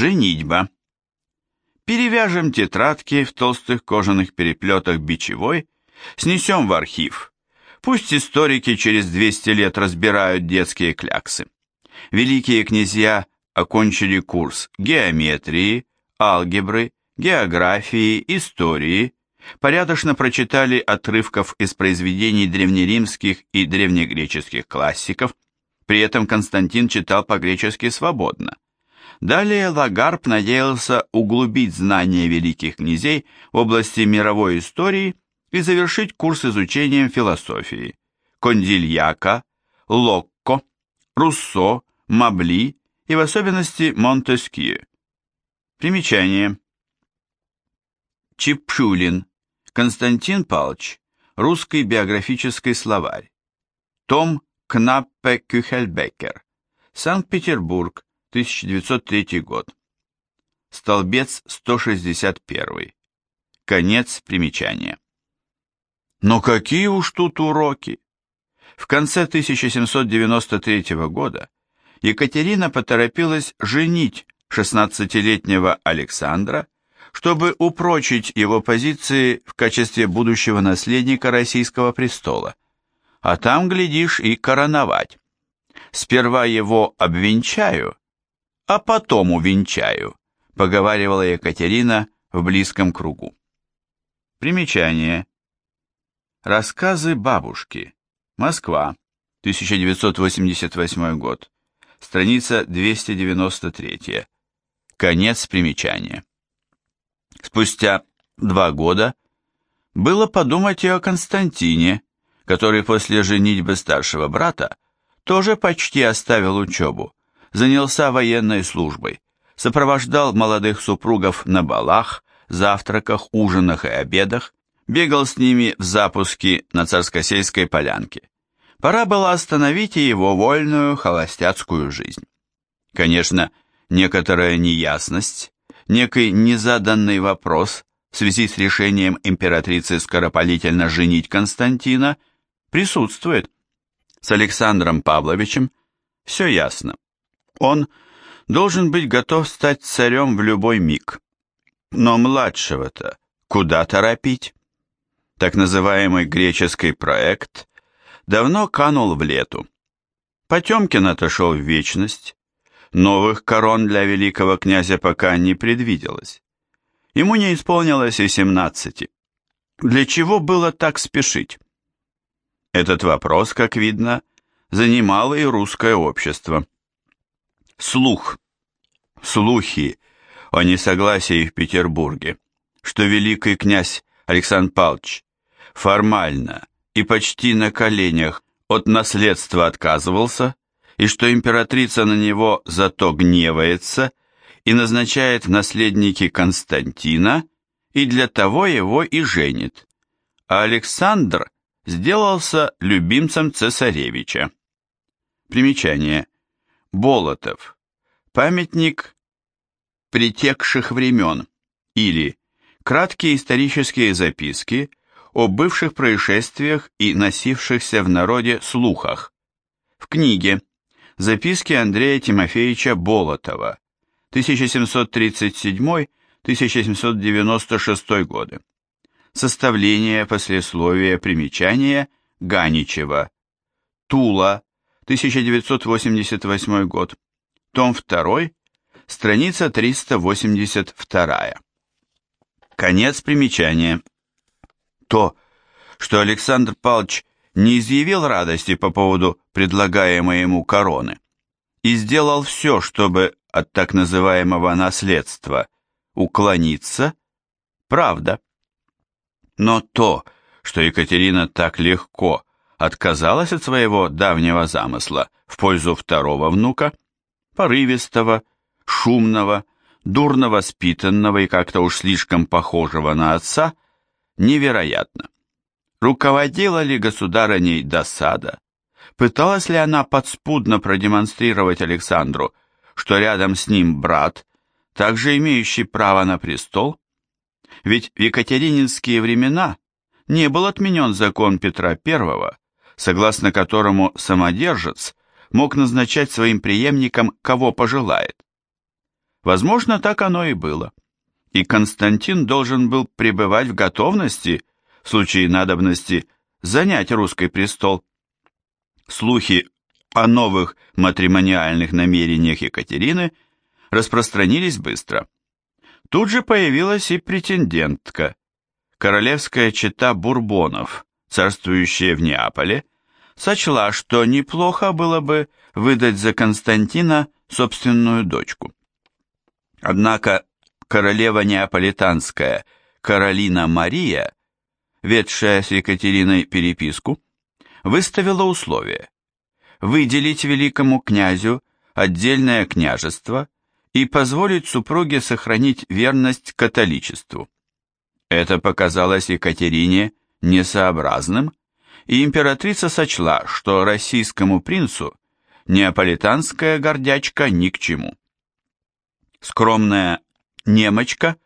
Женитьба. Перевяжем тетрадки в толстых кожаных переплетах бичевой, снесем в архив. Пусть историки через 200 лет разбирают детские кляксы. Великие князья окончили курс геометрии, алгебры, географии, истории, порядочно прочитали отрывков из произведений древнеримских и древнегреческих классиков, при этом Константин читал по-гречески свободно. Далее Лагарб надеялся углубить знания великих князей в области мировой истории и завершить курс изучением философии. Кондильяка, Локко, Руссо, Мабли и в особенности Монтескью. Примечание. Чепшулин, Константин Палч, Русский биографический словарь. Том Кнаппе Кюхельбекер, Санкт-Петербург, 1903 год. Столбец 161. Конец примечания. Но какие уж тут уроки! В конце 1793 года Екатерина поторопилась женить 16-летнего Александра, чтобы упрочить его позиции в качестве будущего наследника российского престола, а там, глядишь, и короновать. Сперва его обвенчаю, а потом увенчаю, поговаривала Екатерина в близком кругу. Примечание. Рассказы бабушки. Москва, 1988 год. Страница 293. Конец примечания. Спустя два года было подумать и о Константине, который после женитьбы старшего брата тоже почти оставил учебу, занялся военной службой, сопровождал молодых супругов на балах, завтраках, ужинах и обедах, бегал с ними в запуски на царскосельской полянке. Пора было остановить его вольную холостяцкую жизнь. Конечно, некоторая неясность, некий незаданный вопрос в связи с решением императрицы скоропалительно женить Константина присутствует. С Александром Павловичем все ясно. Он должен быть готов стать царем в любой миг. Но младшего-то куда торопить? Так называемый греческий проект давно канул в лету. Потемкин отошел в вечность, новых корон для великого князя пока не предвиделось. Ему не исполнилось и семнадцати. Для чего было так спешить? Этот вопрос, как видно, занимало и русское общество. Слух, слухи о несогласии в Петербурге, что великий князь Александр Павлович формально и почти на коленях от наследства отказывался, и что императрица на него зато гневается и назначает наследники Константина, и для того его и женит. А Александр сделался любимцем цесаревича. Примечание. Болотов. Памятник притекших времен или краткие исторические записки о бывших происшествиях и носившихся в народе слухах. В книге Записки Андрея Тимофеевича Болотова 1737-1796 годы. Составление послесловия примечания Ганичева. Тула 1988 год. Том 2, страница 382. Конец примечания то, что Александр Павлович не изъявил радости по поводу предлагаемой ему короны и сделал все, чтобы от так называемого наследства уклониться, правда. Но то, что Екатерина так легко отказалась от своего давнего замысла в пользу второго внука, порывистого, шумного, дурно воспитанного и как-то уж слишком похожего на отца, невероятно. Руководила ли государыней досада? Пыталась ли она подспудно продемонстрировать Александру, что рядом с ним брат, также имеющий право на престол? Ведь в екатерининские времена не был отменен закон Петра I, согласно которому самодержец мог назначать своим преемником кого пожелает. Возможно, так оно и было. И Константин должен был пребывать в готовности, в случае надобности, занять русский престол. Слухи о новых матримониальных намерениях Екатерины распространились быстро. Тут же появилась и претендентка, королевская чета Бурбонов, царствующая в Неаполе, сочла, что неплохо было бы выдать за Константина собственную дочку. Однако королева неаполитанская Каролина Мария, ведшая с Екатериной переписку, выставила условие выделить великому князю отдельное княжество и позволить супруге сохранить верность католичеству. Это показалось Екатерине несообразным, и императрица сочла, что российскому принцу неаполитанская гордячка ни к чему. Скромная немочка,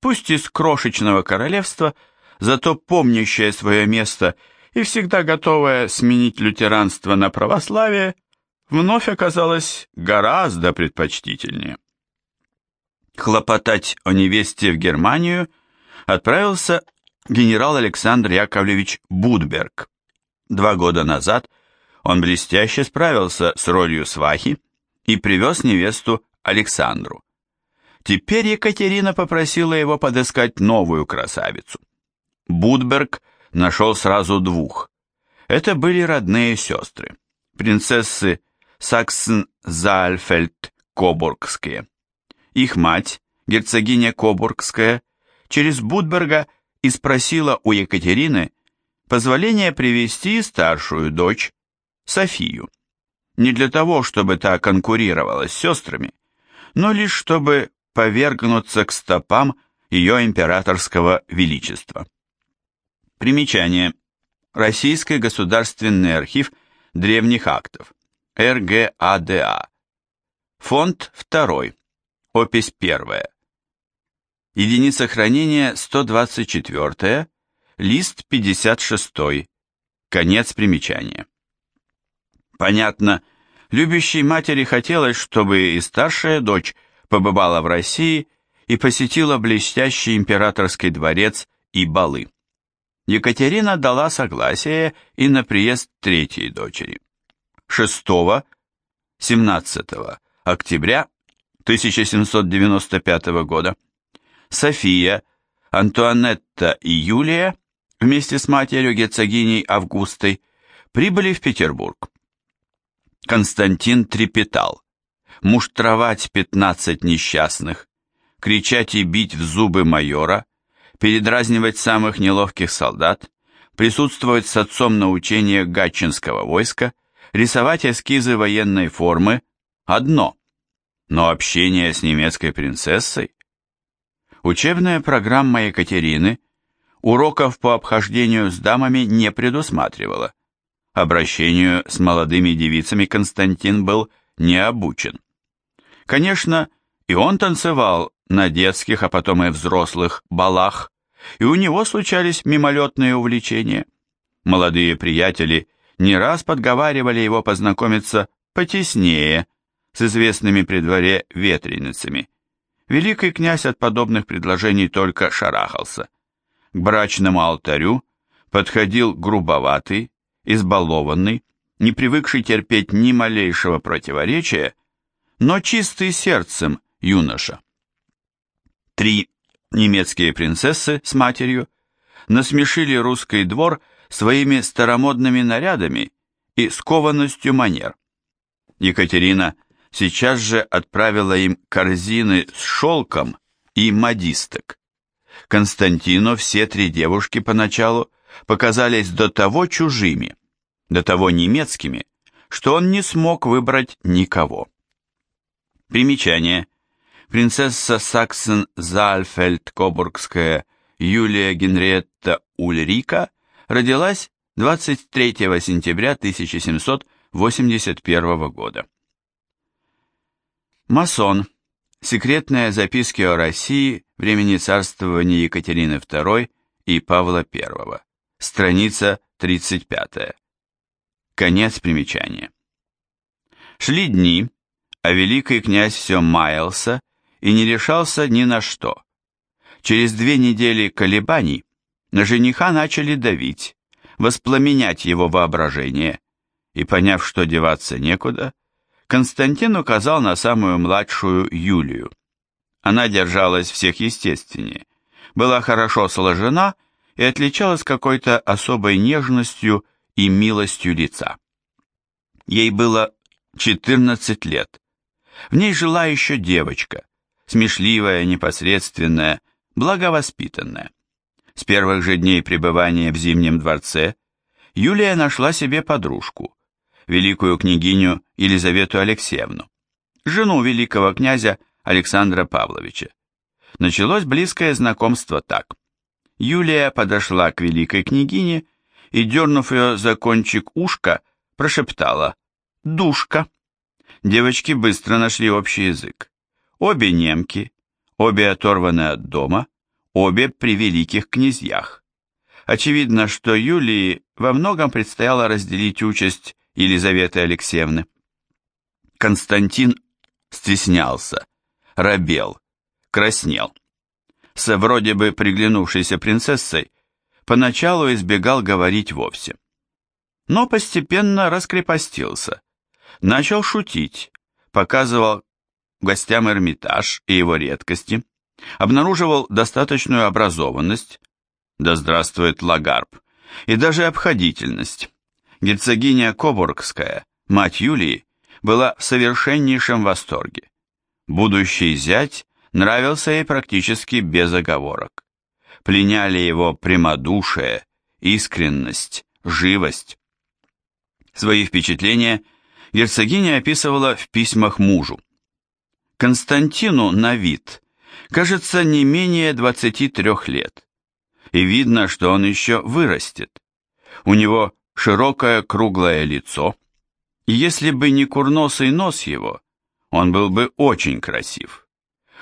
пусть из крошечного королевства, зато помнящая свое место и всегда готовая сменить лютеранство на православие, вновь оказалась гораздо предпочтительнее. Хлопотать о невесте в Германию отправился генерал Александр Яковлевич Будберг. Два года назад он блестяще справился с ролью свахи и привез невесту Александру. Теперь Екатерина попросила его подыскать новую красавицу. Будберг нашел сразу двух. Это были родные сестры, принцессы Саксен-Заальфельд-Кобургские. Их мать, герцогиня Кобургская, через Будберга и спросила у Екатерины позволения привести старшую дочь, Софию. Не для того, чтобы та конкурировала с сестрами, но лишь чтобы повергнуться к стопам ее императорского величества. Примечание. Российский государственный архив древних актов. РГАДА. Фонд 2. Опись 1. Единица хранения 124, лист 56, конец примечания. Понятно, любящей матери хотелось, чтобы и старшая дочь побывала в России и посетила блестящий императорский дворец и балы. Екатерина дала согласие и на приезд третьей дочери. 6-17 октября 1795 года София, Антуанетта и Юлия вместе с матерью герцогиней Августой прибыли в Петербург. Константин трепетал. Муштровать пятнадцать несчастных, кричать и бить в зубы майора, передразнивать самых неловких солдат, присутствовать с отцом на учениях Гатчинского войска, рисовать эскизы военной формы – одно, но общение с немецкой принцессой Учебная программа Екатерины уроков по обхождению с дамами не предусматривала. Обращению с молодыми девицами Константин был не обучен. Конечно, и он танцевал на детских, а потом и взрослых балах, и у него случались мимолетные увлечения. Молодые приятели не раз подговаривали его познакомиться потеснее с известными при дворе ветреницами – Великий князь от подобных предложений только шарахался. К брачному алтарю подходил грубоватый, избалованный, не привыкший терпеть ни малейшего противоречия, но чистый сердцем юноша. Три немецкие принцессы с матерью насмешили русский двор своими старомодными нарядами и скованностью манер. Екатерина – сейчас же отправила им корзины с шелком и модисток. Константину все три девушки поначалу показались до того чужими, до того немецкими, что он не смог выбрать никого. Примечание. Принцесса Саксен-Зальфельд-Кобургская Юлия Генриетта Ульрика родилась 23 сентября 1781 года. Масон. Секретные записки о России времени царствования Екатерины II и Павла I. Страница 35. Конец примечания. Шли дни, а великий князь все маялся и не решался ни на что. Через две недели колебаний на жениха начали давить, воспламенять его воображение, и, поняв, что деваться некуда, Константин указал на самую младшую Юлию. Она держалась всех естественнее, была хорошо сложена и отличалась какой-то особой нежностью и милостью лица. Ей было 14 лет. В ней жила еще девочка, смешливая, непосредственная, благовоспитанная. С первых же дней пребывания в Зимнем дворце Юлия нашла себе подружку, великую княгиню Елизавету Алексеевну, жену великого князя Александра Павловича. Началось близкое знакомство так. Юлия подошла к великой княгине и, дернув ее за кончик ушка, прошептала «Душка». Девочки быстро нашли общий язык. Обе немки, обе оторваны от дома, обе при великих князьях. Очевидно, что Юлии во многом предстояло разделить участь Елизаветы Алексеевны. Константин стеснялся, робел, краснел. С вроде бы приглянувшейся принцессой поначалу избегал говорить вовсе. Но постепенно раскрепостился, начал шутить, показывал гостям Эрмитаж и его редкости, обнаруживал достаточную образованность, да здравствует Лагарб, и даже обходительность. Герцогиня Кобургская, мать Юлии, была в совершеннейшем восторге. Будущий зять нравился ей практически без оговорок. Пленяли его прямодушие, искренность, живость. Свои впечатления герцогиня описывала в письмах мужу. Константину на вид кажется не менее 23 лет, и видно, что он еще вырастет. У него широкое круглое лицо, и если бы не курносый нос его, он был бы очень красив.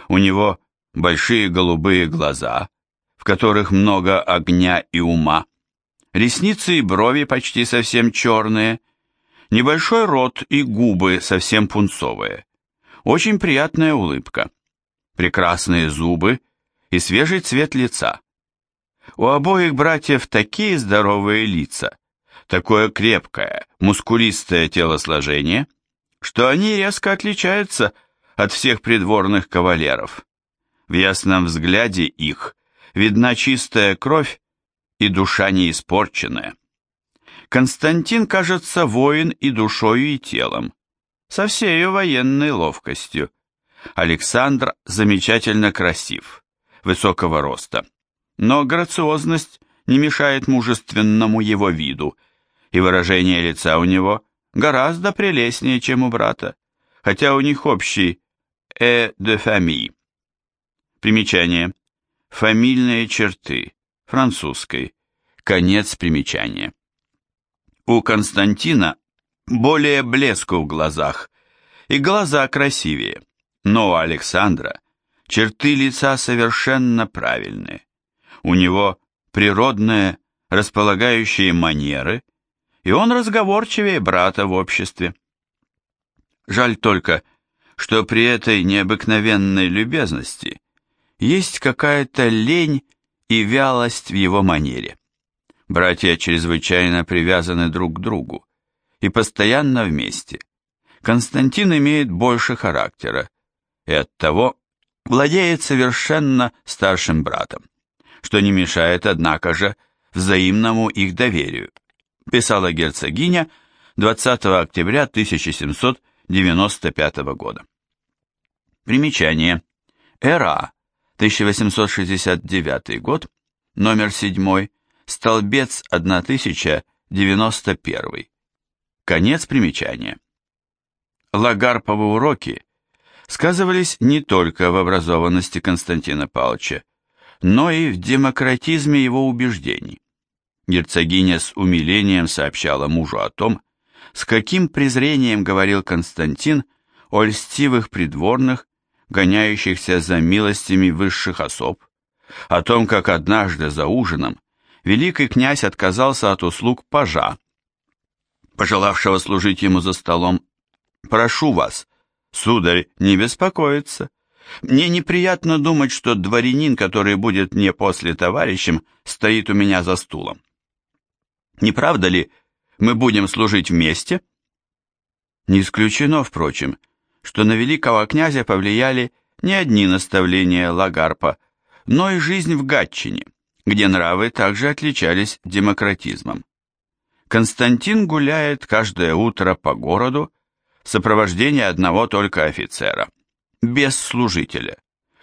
У него большие голубые глаза, в которых много огня и ума, ресницы и брови почти совсем черные, небольшой рот и губы совсем пунцовые, очень приятная улыбка, прекрасные зубы и свежий цвет лица. У обоих братьев такие здоровые лица, такое крепкое, мускулистое телосложение, что они резко отличаются от всех придворных кавалеров. В ясном взгляде их видна чистая кровь и душа неиспорченная. Константин, кажется, воин и душою, и телом, со всей ее военной ловкостью. Александр замечательно красив, высокого роста, но грациозность не мешает мужественному его виду, и выражение лица у него гораздо прелестнее, чем у брата, хотя у них общий «э де famille». Примечание. Фамильные черты. Французской. Конец примечания. У Константина более блеску в глазах, и глаза красивее, но у Александра черты лица совершенно правильные. У него природные, располагающие манеры, и он разговорчивее брата в обществе. Жаль только, что при этой необыкновенной любезности есть какая-то лень и вялость в его манере. Братья чрезвычайно привязаны друг к другу и постоянно вместе. Константин имеет больше характера и оттого владеет совершенно старшим братом, что не мешает, однако же, взаимному их доверию писала герцогиня 20 октября 1795 года. Примечание. Эра, 1869 год, номер 7, столбец 1091. Конец примечания. Лагарповы уроки сказывались не только в образованности Константина Павловича, но и в демократизме его убеждений. Герцогиня с умилением сообщала мужу о том, с каким презрением говорил Константин о льстивых придворных, гоняющихся за милостями высших особ, о том, как однажды за ужином великий князь отказался от услуг пажа, пожелавшего служить ему за столом. «Прошу вас, сударь, не беспокоиться, Мне неприятно думать, что дворянин, который будет мне после товарищем, стоит у меня за стулом. Не правда ли, мы будем служить вместе? Не исключено, впрочем, что на великого князя повлияли не одни наставления Лагарпа, но и жизнь в Гатчине, где нравы также отличались демократизмом. Константин гуляет каждое утро по городу в сопровождении одного только офицера, без служителя,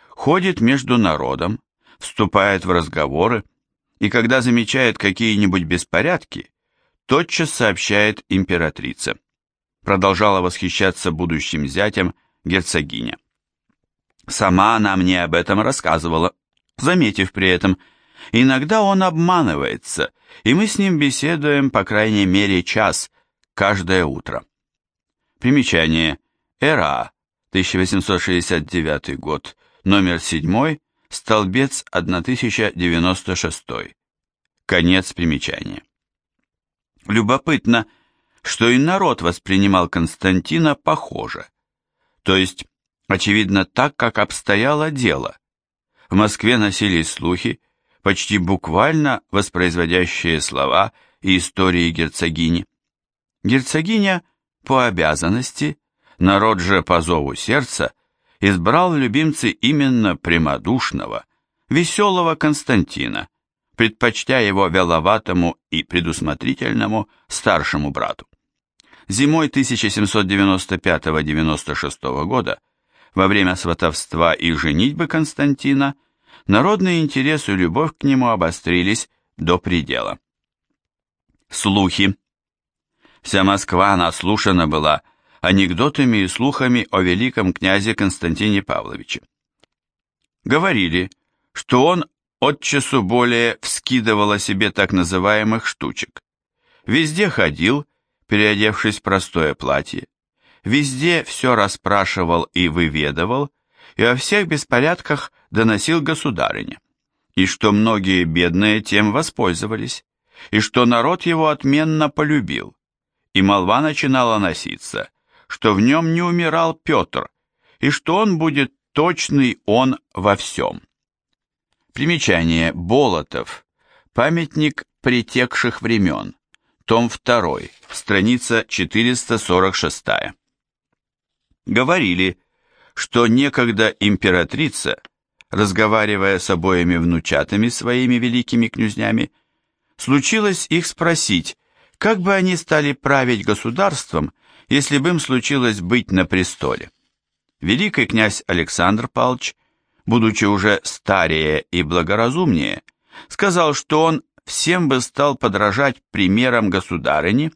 ходит между народом, вступает в разговоры, и когда замечает какие-нибудь беспорядки, тотчас сообщает императрице. Продолжала восхищаться будущим зятем герцогиня. Сама она мне об этом рассказывала, заметив при этом, иногда он обманывается, и мы с ним беседуем по крайней мере час каждое утро. Примечание. Эра, 1869 год, номер 7, столбец 1096. Конец примечания. Любопытно, что и народ воспринимал Константина похоже, то есть, очевидно, так, как обстояло дело. В Москве носились слухи, почти буквально воспроизводящие слова и истории герцогини. Герцогиня по обязанности, народ же по зову сердца, избрал в любимце именно прямодушного, веселого Константина, предпочтя его веловатому и предусмотрительному старшему брату. Зимой 1795-96 года, во время сватовства и женитьбы Константина, народный интерес и любовь к нему обострились до предела. Слухи. Вся Москва наслушана была анекдотами и слухами о великом князе Константине Павловиче. Говорили, что он от часу более вскидывал о себе так называемых штучек. Везде ходил, переодевшись в простое платье, везде все расспрашивал и выведывал, и о всех беспорядках доносил государыне, и что многие бедные тем воспользовались, и что народ его отменно полюбил, и молва начинала носиться, что в нем не умирал Петр, и что он будет точный он во всем. Примечание Болотов. Памятник притекших времен. Том 2. Страница 446. Говорили, что некогда императрица, разговаривая с обоими внучатами своими великими князнями, случилось их спросить, как бы они стали править государством, если бы им случилось быть на престоле. Великий князь Александр Павлович, будучи уже старее и благоразумнее, сказал, что он всем бы стал подражать примерам государыни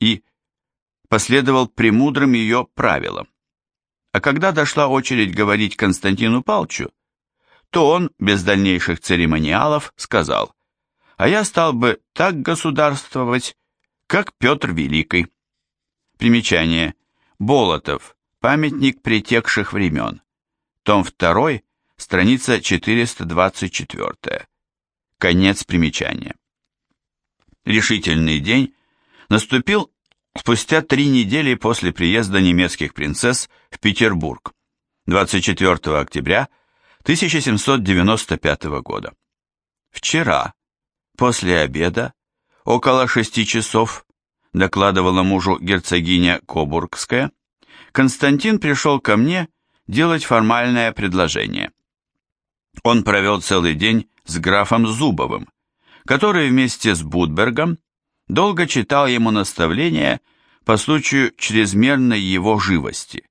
и последовал премудрым ее правилам. А когда дошла очередь говорить Константину Палчу, то он, без дальнейших церемониалов, сказал, «А я стал бы так государствовать, как Петр Великий». Примечание. Болотов. Памятник притекших времен. Том 2, страница 424. Конец примечания. Решительный день наступил спустя три недели после приезда немецких принцесс в Петербург, 24 октября 1795 года. Вчера, после обеда, около шести часов, докладывала мужу герцогиня Кобургская, Константин пришел ко мне делать формальное предложение. Он провел целый день с графом Зубовым, который вместе с Будбергом долго читал ему наставления по случаю чрезмерной его живости.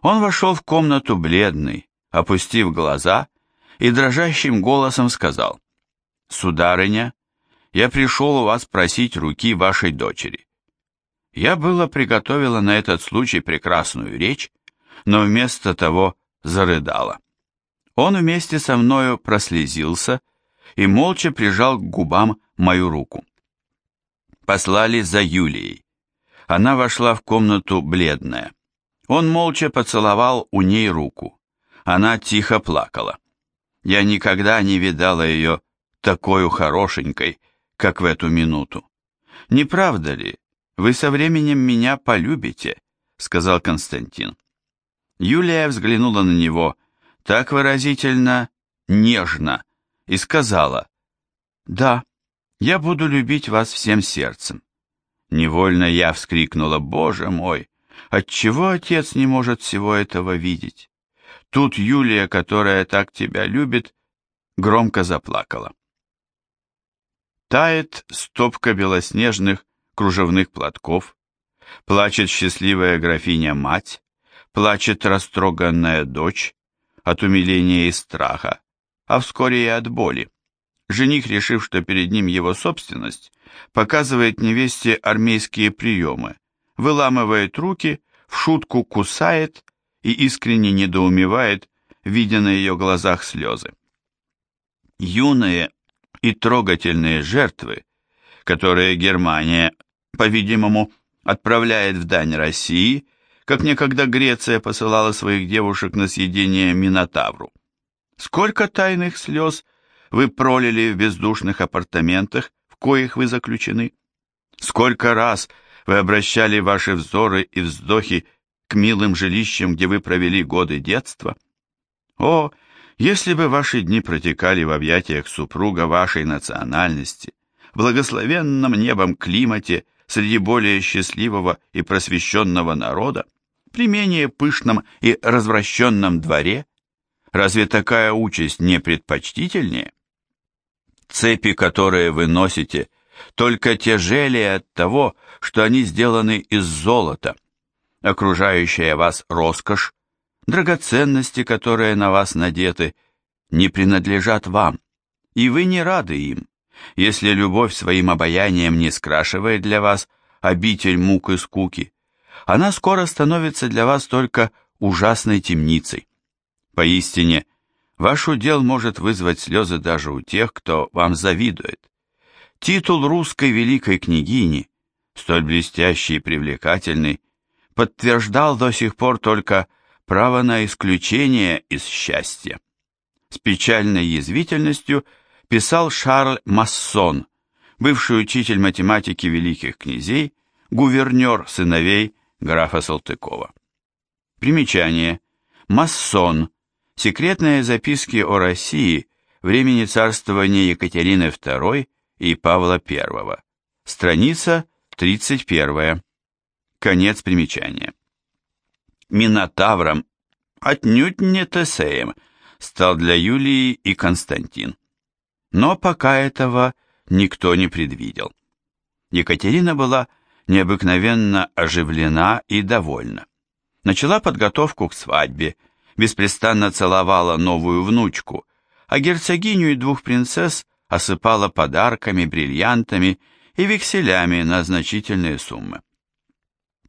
Он вошел в комнату бледный, опустив глаза, и дрожащим голосом сказал, «Сударыня, я пришел у вас просить руки вашей дочери. Я было приготовила на этот случай прекрасную речь, но вместо того зарыдала. Он вместе со мною прослезился и молча прижал к губам мою руку. Послали за Юлией. Она вошла в комнату бледная. Он молча поцеловал у ней руку. Она тихо плакала. Я никогда не видала ее такой хорошенькой, как в эту минуту. Не правда ли, вы со временем меня полюбите, сказал Константин. Юлия взглянула на него так выразительно, нежно и сказала, «Да, я буду любить вас всем сердцем». Невольно я вскрикнула, «Боже мой, отчего отец не может всего этого видеть?» Тут Юлия, которая так тебя любит, громко заплакала. Тает стопка белоснежных кружевных платков, плачет счастливая графиня-мать, плачет растроганная дочь от умиления и страха, а вскоре и от боли. Жених, решив, что перед ним его собственность, показывает невесте армейские приемы, выламывает руки, в шутку кусает и искренне недоумевает, видя на ее глазах слезы. Юные и трогательные жертвы, которые Германия, по-видимому, отправляет в дань России, как некогда Греция посылала своих девушек на съедение Минотавру. Сколько тайных слез вы пролили в бездушных апартаментах, в коих вы заключены? Сколько раз вы обращали ваши взоры и вздохи к милым жилищам, где вы провели годы детства? О, если бы ваши дни протекали в объятиях супруга вашей национальности, в благословенном небом климате, среди более счастливого и просвещенного народа, при менее пышном и развращенном дворе, разве такая участь не предпочтительнее? Цепи, которые вы носите, только тяжелее от того, что они сделаны из золота. Окружающая вас роскошь драгоценности, которые на вас надеты, не принадлежат вам, и вы не рады им, если любовь своим обаянием не скрашивает для вас обитель мук и скуки. Она скоро становится для вас только ужасной темницей. Поистине, ваш удел может вызвать слезы даже у тех, кто вам завидует. Титул русской великой княгини, столь блестящий и привлекательный, подтверждал до сих пор только право на исключение из счастья. С печальной язвительностью писал Шарль Массон, бывший учитель математики великих князей, гувернер сыновей графа Салтыкова. Примечание. Массон. Секретные записки о России времени царствования Екатерины II и Павла I. Страница 31. Конец примечания. Минотавром, отнюдь не Тесеем, стал для Юлии и Константин. Но пока этого никто не предвидел. Екатерина была необыкновенно оживлена и довольна. Начала подготовку к свадьбе, беспрестанно целовала новую внучку, а герцогиню и двух принцесс осыпала подарками, бриллиантами и векселями на значительные суммы.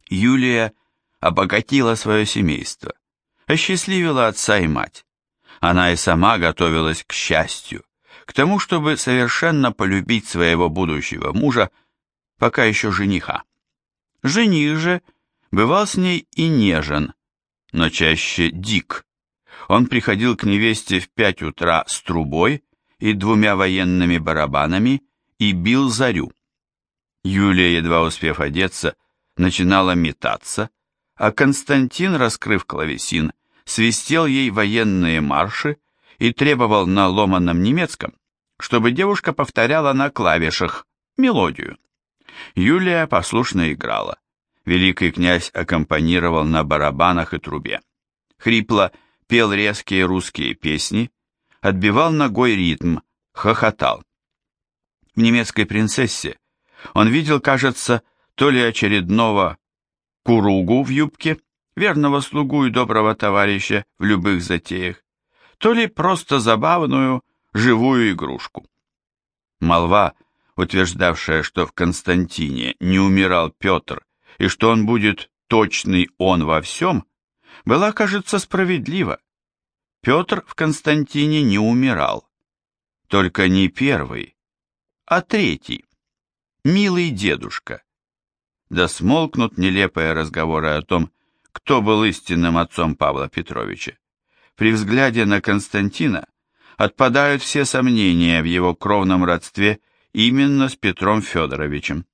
Юлия обогатила свое семейство, осчастливила отца и мать. Она и сама готовилась к счастью, к тому, чтобы совершенно полюбить своего будущего мужа, пока еще жениха. Жених же бывал с ней и нежен, но чаще дик. Он приходил к невесте в пять утра с трубой и двумя военными барабанами и бил зарю. Юлия, едва успев одеться, начинала метаться, а Константин, раскрыв клавесин, свистел ей военные марши и требовал на ломаном немецком, чтобы девушка повторяла на клавишах мелодию. Юлия послушно играла. Великий князь аккомпанировал на барабанах и трубе. Хрипло пел резкие русские песни, отбивал ногой ритм, хохотал. В немецкой принцессе он видел, кажется, то ли очередного куругу в юбке, верного слугу и доброго товарища в любых затеях, то ли просто забавную, живую игрушку. Молва, утверждавшая, что в Константине не умирал Петр и что он будет точный он во всем, была, кажется, справедлива. Петр в Константине не умирал, только не первый, а третий, милый дедушка, да смолкнут нелепые разговоры о том, кто был истинным отцом Павла Петровича. При взгляде на Константина отпадают все сомнения в его кровном родстве именно с Петром Федоровичем,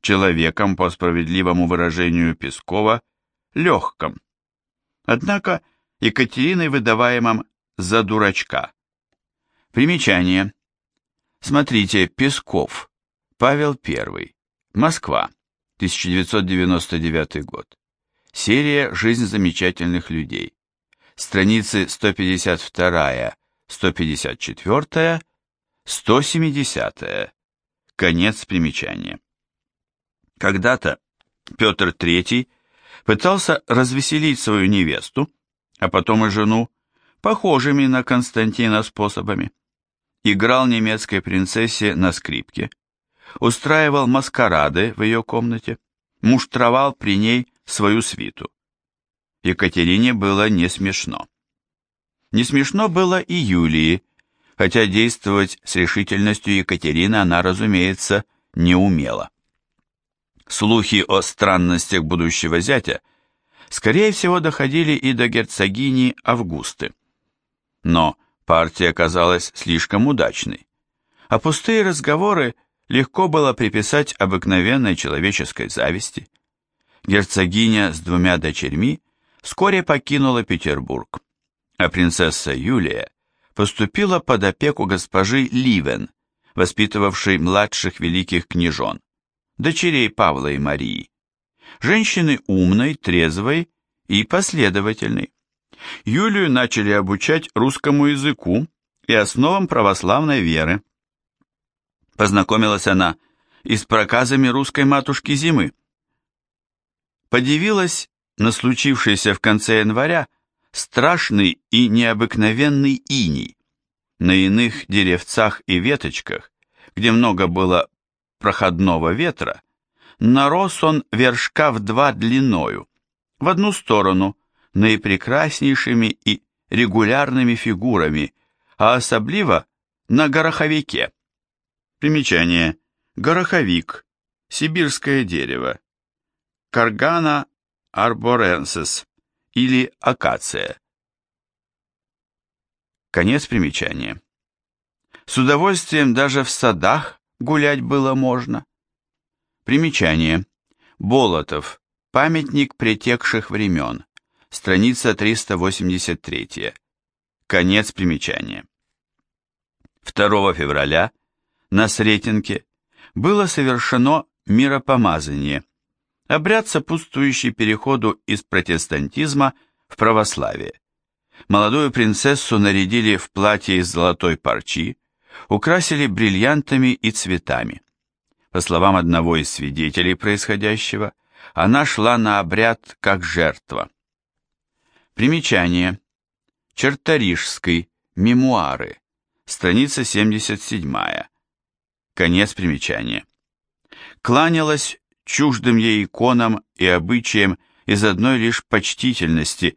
человеком, по справедливому выражению Пескова, легком. однако Екатериной выдаваемом за дурачка. Примечание. Смотрите, Песков, Павел I, Москва, 1999 год. Серия «Жизнь замечательных людей». Страницы 152, 154, 170. Конец примечания. Когда-то Петр III пытался развеселить свою невесту, а потом и жену, похожими на Константина способами. Играл немецкой принцессе на скрипке, устраивал маскарады в ее комнате, муштровал при ней свою свиту. Екатерине было не смешно. Не смешно было и Юлии, хотя действовать с решительностью Екатерины она, разумеется, не умела. Слухи о странностях будущего зятя, скорее всего, доходили и до герцогини Августы. Но партия оказалась слишком удачной, а пустые разговоры легко было приписать обыкновенной человеческой зависти. Герцогиня с двумя дочерьми вскоре покинула Петербург, а принцесса Юлия поступила под опеку госпожи Ливен, воспитывавшей младших великих княжон, дочерей Павла и Марии. Женщины умной, трезвой и последовательной. Юлию начали обучать русскому языку и основам православной веры. Познакомилась она и с проказами русской матушки зимы. Подивилась на случившийся в конце января страшный и необыкновенный иней. На иных деревцах и веточках, где много было проходного ветра, нарос он вершка в два длиною, в одну сторону, наипрекраснейшими и регулярными фигурами, а особливо на гороховике. Примечание. Гороховик. Сибирское дерево. Каргана арборенсис или акация. Конец примечания. С удовольствием даже в садах гулять было можно. Примечание. Болотов. Памятник притекших времен. Страница 383. Конец примечания. 2 февраля на Сретенке было совершено миропомазание, обряд, сопутствующий переходу из протестантизма в православие. Молодую принцессу нарядили в платье из золотой парчи, украсили бриллиантами и цветами. По словам одного из свидетелей происходящего, она шла на обряд как жертва. Примечание. Черторижский. Мемуары. Страница 77. Конец примечания. Кланялась чуждым ей иконам и обычаям из одной лишь почтительности,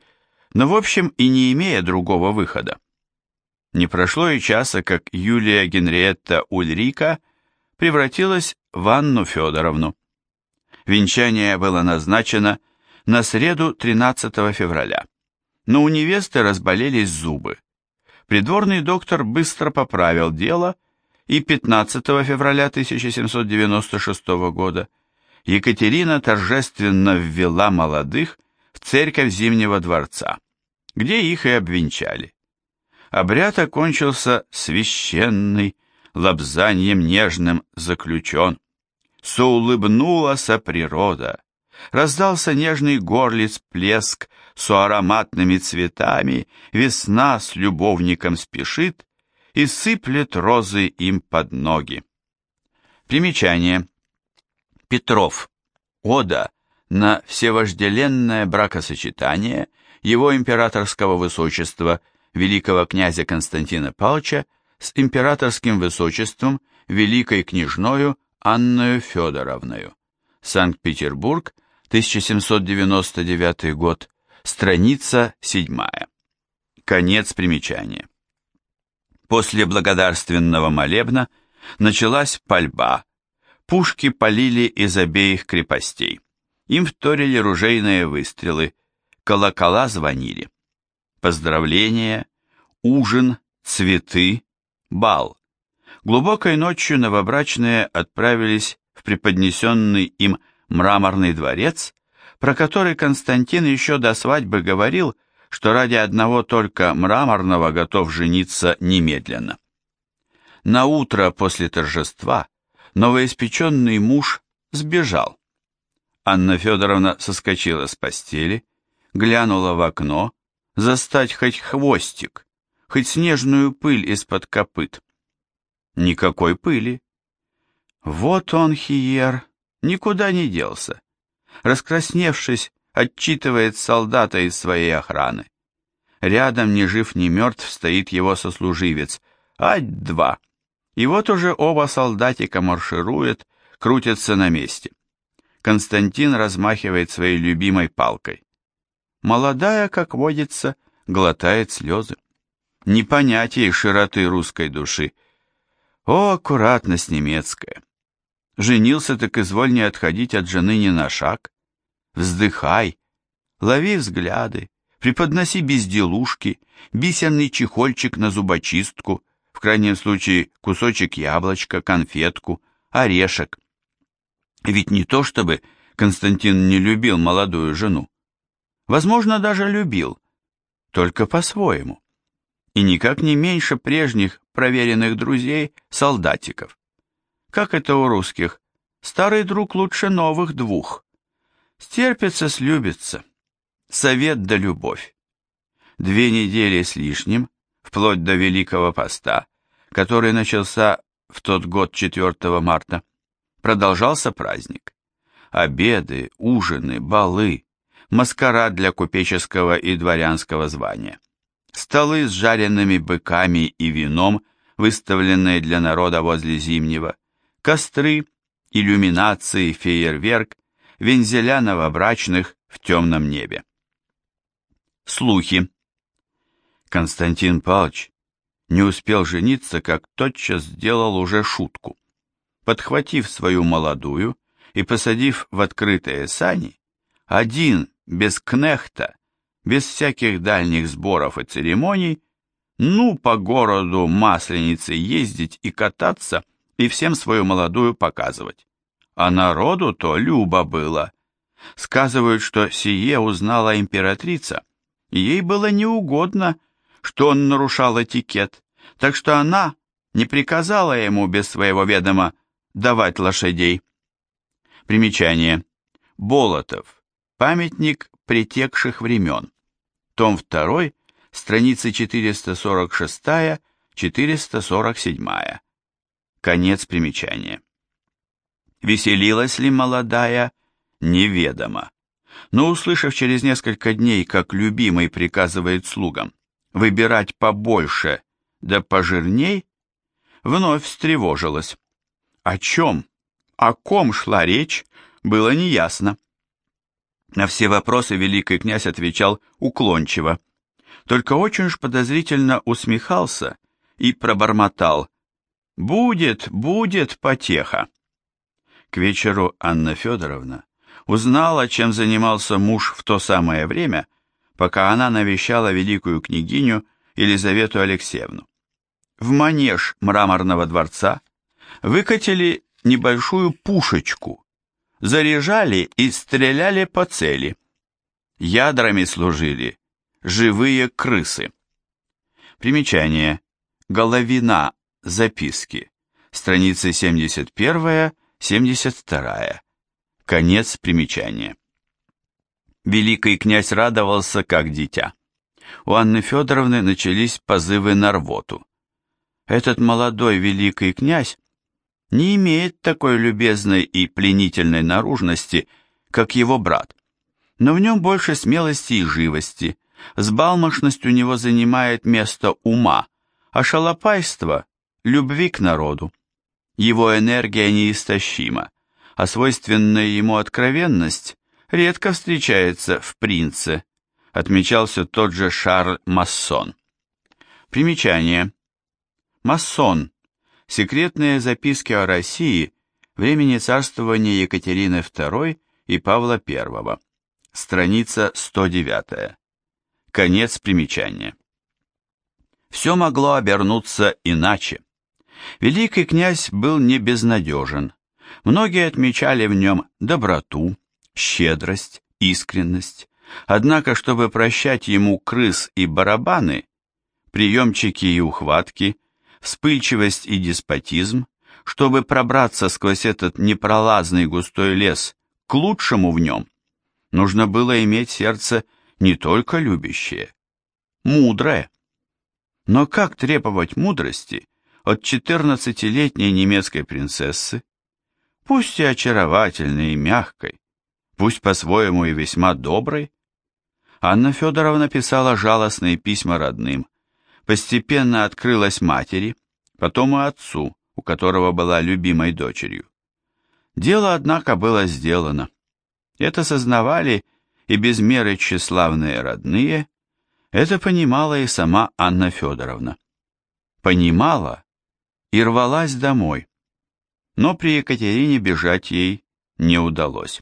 но в общем и не имея другого выхода. Не прошло и часа, как Юлия Генриетта Ульрика превратилась в Анну Федоровну. Венчание было назначено на среду 13 февраля, но у невесты разболелись зубы. Придворный доктор быстро поправил дело, и 15 февраля 1796 года Екатерина торжественно ввела молодых в церковь Зимнего дворца, где их и обвенчали. Обряд окончился священный, лобзанием нежным заключен. Соулыбнулась природа, раздался нежный горлиц плеск, с ароматными цветами, весна с любовником спешит и сыплет розы им под ноги. Примечание. Петров. Ода на всевожделенное бракосочетание его императорского высочества великого князя Константина Павловича с императорским высочеством великой княжною Анною Федоровною. Санкт-Петербург, 1799 год, страница 7. Конец примечания. После благодарственного молебна началась пальба, Пушки полили из обеих крепостей. Им вторили ружейные выстрелы, колокола звонили. Поздравления, ужин, цветы, бал. Глубокой ночью новобрачные отправились в преподнесенный им мраморный дворец про который Константин еще до свадьбы говорил, что ради одного только мраморного готов жениться немедленно. На утро после торжества новоиспеченный муж сбежал. Анна Федоровна соскочила с постели, глянула в окно, застать хоть хвостик, хоть снежную пыль из-под копыт. Никакой пыли. Вот он, Хиер, никуда не делся. Раскрасневшись, отчитывает солдата из своей охраны. Рядом, ни жив, ни мертв, стоит его сослуживец. Ать-два. И вот уже оба солдатика маршируют, крутятся на месте. Константин размахивает своей любимой палкой. Молодая, как водится, глотает слезы. Не понять ей широты русской души. О, аккуратность немецкая! Женился, так изволь не отходить от жены ни на шаг. Вздыхай, лови взгляды, преподноси безделушки, бисерный чехольчик на зубочистку, в крайнем случае кусочек яблочка, конфетку, орешек. Ведь не то чтобы Константин не любил молодую жену. Возможно, даже любил, только по-своему. И никак не меньше прежних проверенных друзей, солдатиков. Как это у русских? Старый друг лучше новых двух. Стерпится, слюбится. Совет да любовь. Две недели с лишним, вплоть до Великого Поста, который начался в тот год 4 марта, продолжался праздник. Обеды, ужины, балы, маскарад для купеческого и дворянского звания. Столы с жареными быками и вином, выставленные для народа возле Зимнего, костры, иллюминации, фейерверк, вензеля новобрачных в темном небе. Слухи. Константин Павлович не успел жениться, как тотчас сделал уже шутку. Подхватив свою молодую и посадив в открытые сани, один, без кнехта, без всяких дальних сборов и церемоний, ну, по городу масленицы ездить и кататься – и всем свою молодую показывать. А народу-то любо было. Сказывают, что сие узнала императрица, и ей было неугодно, что он нарушал этикет, так что она не приказала ему без своего ведома давать лошадей. Примечание. Болотов. Памятник притекших времен. Том 2, страницы 446-447. Конец примечания. Веселилась ли молодая, неведомо. Но услышав через несколько дней, как любимый приказывает слугам выбирать побольше да пожирней, вновь встревожилась. О чем, о ком шла речь, было неясно. На все вопросы великий князь отвечал уклончиво, только очень уж подозрительно усмехался и пробормотал Будет, будет потеха. К вечеру Анна Федоровна узнала, чем занимался муж в то самое время, пока она навещала великую княгиню Елизавету Алексеевну. В манеж мраморного дворца выкатили небольшую пушечку, заряжали и стреляли по цели. Ядрами служили живые крысы. Примечание. Головина Записки. Страницы 71-72. Конец примечания. Великий князь радовался, как дитя. У Анны Федоровны начались позывы на рвоту. Этот молодой великий князь не имеет такой любезной и пленительной наружности, как его брат, но в нем больше смелости и живости, сбалмошность у него занимает место ума, а шалопайство любви к народу. Его энергия неистощима, а свойственная ему откровенность редко встречается в принце, отмечался тот же Шарль Массон. Примечание. Массон. Секретные записки о России времени царствования Екатерины II и Павла I. Страница 109. Конец примечания. Все могло обернуться иначе. Великий князь был не безнадежен. Многие отмечали в нем доброту, щедрость, искренность. Однако, чтобы прощать ему крыс и барабаны, приемчики и ухватки, вспыльчивость и деспотизм, чтобы пробраться сквозь этот непролазный густой лес к лучшему в нем, нужно было иметь сердце не только любящее, мудрое. Но как требовать мудрости от 14-летней немецкой принцессы, пусть и очаровательной и мягкой, пусть по-своему и весьма доброй? Анна Федоровна писала жалостные письма родным, постепенно открылась матери, потом и отцу, у которого была любимой дочерью. Дело, однако, было сделано. Это сознавали и без меры тщеславные родные, это понимала и сама Анна Федоровна. Понимала и рвалась домой. Но при Екатерине бежать ей не удалось.